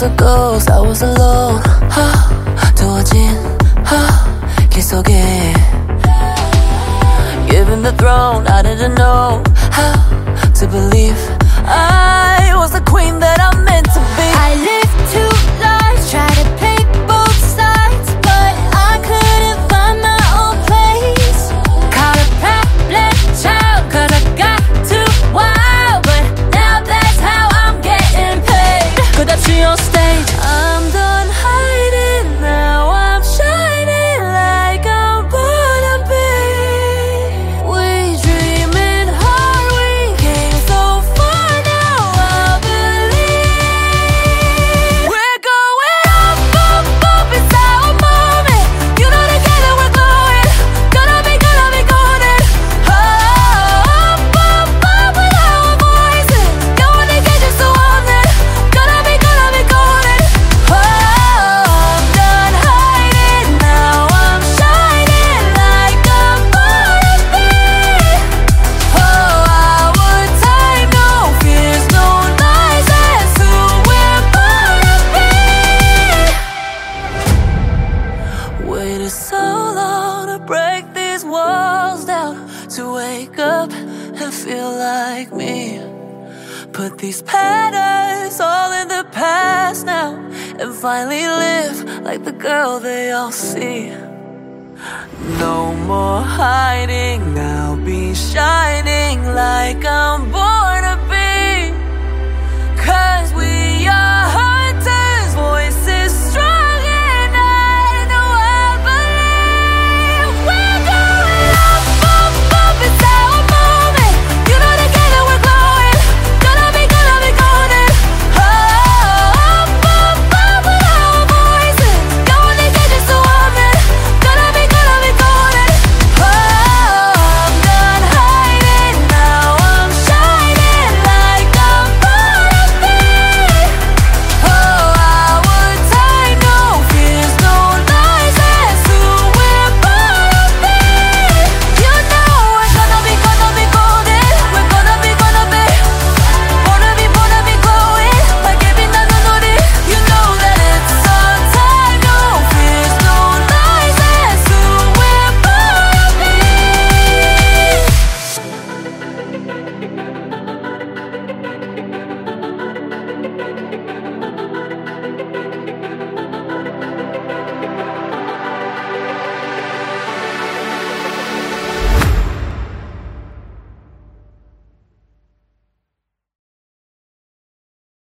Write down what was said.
was a ghost, I was alone. 두어진 길 속에 Given the throne, I didn't know How to believe I was the queen that walls down to wake up and feel like me. Put these patterns all in the past now and finally live like the girl they all see. No more hiding, I'll be shining like I'm born.